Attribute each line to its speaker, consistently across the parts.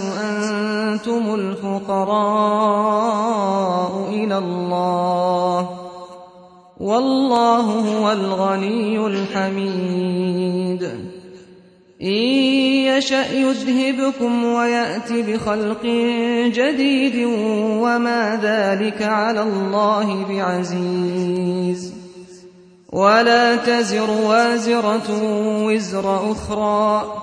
Speaker 1: أنتم الفقراء إلى الله والله هو الغني الحميد إن يشأ يذهبكم ويأت بخلق جديد وما ذلك على الله بعزيز ولا تزر وازرة وزر أخرى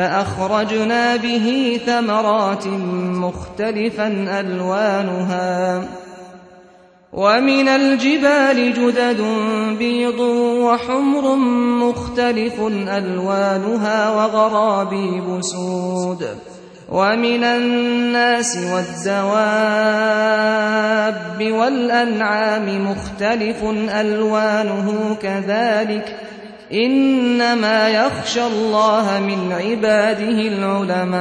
Speaker 1: فأخرجنا به ثمرات مختلفا ألوانها. ومن الجبال جدد بيض وحمر مختلف ألوانها وغرابيب سود. ومن الناس والدواب والأنعام مختلف ألوانه كذلك. إنما يخشى الله من عباده العلماء.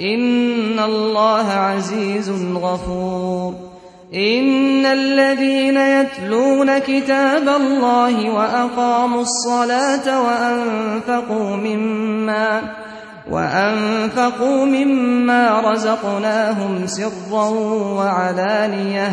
Speaker 1: إن الله عزيز غفور. إن الذين يتلون كتاب الله وأقاموا الصلاة وأنفقوا مما وأنفقوا مما رزقناهم سرا وعلانية.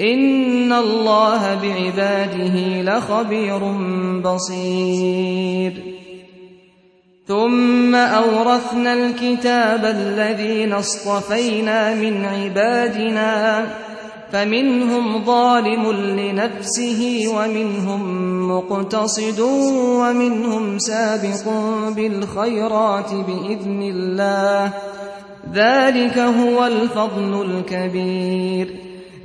Speaker 1: إن الله بعباده لخبير بصير. ثم أورثنا الكتاب الذين اصطفينا من عبادنا فمنهم ظالم لنفسه ومنهم مقتصد ومنهم سابق بالخيرات بإذن الله. ذلك هو الفضل الكبير.